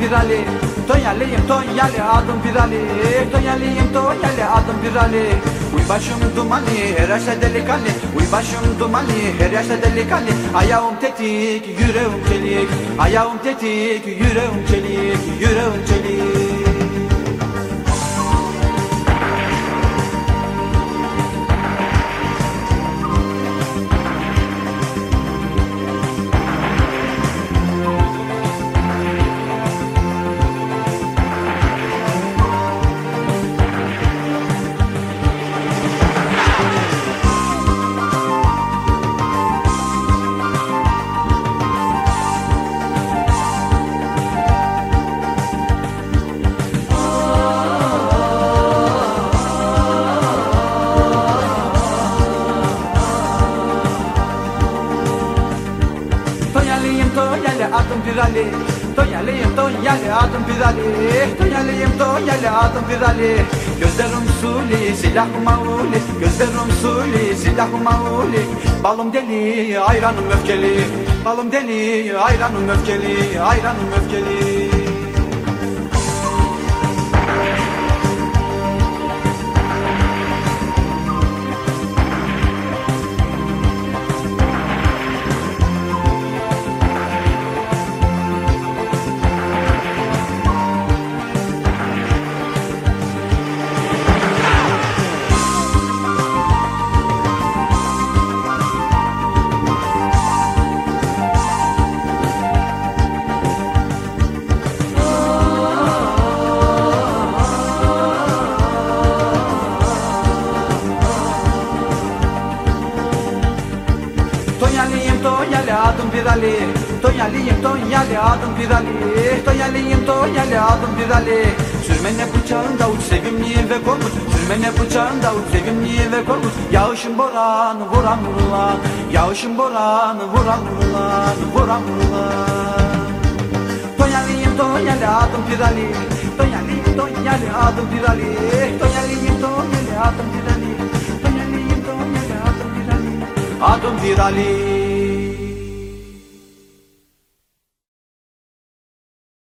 Pirali. Tonyalıyım Tonyalı adım Pirali. Tonyalıyım Tonyalı adım Pirali. Uy başım dumanlı her yaşta delikanlı. Uy başım dumanlı her yaşta delikanlı. Ayağım tetik yüreğim çelik. Ayağım tetik yüreğim çelik. Yüreğim çelik Tonyalı adım Pirali Tonyalıyım Tonyalı adım Pirali Tonyalıyım Tonyalı adım Pirali Gözlerim suli silahım mauli. Gözlerim suli silahım mauli. Balım deli ayranım öfkeli. Balım deli ayranım öfkeli Ayranım öfkeli Pirali Tonyalıyım Tonyalı adım Pirali Tonyalıyım Tonyalı adım Pirali Sürmene bıçağında uç sevimli ve korkunç Sürmene bıçağında uç sevimli ve korkunç Yağışın boranı vuran vurulan Yağışın boranı vuran vurulan Vuran vurulan Tonyalıyım Tonyalı adım Pirali Tonyalıyım Tonyalı adım Pirali Tonyalıyım Tonyalı adım Pirali Tonyalıyım Tonyalı adım Pirali Adım Pirali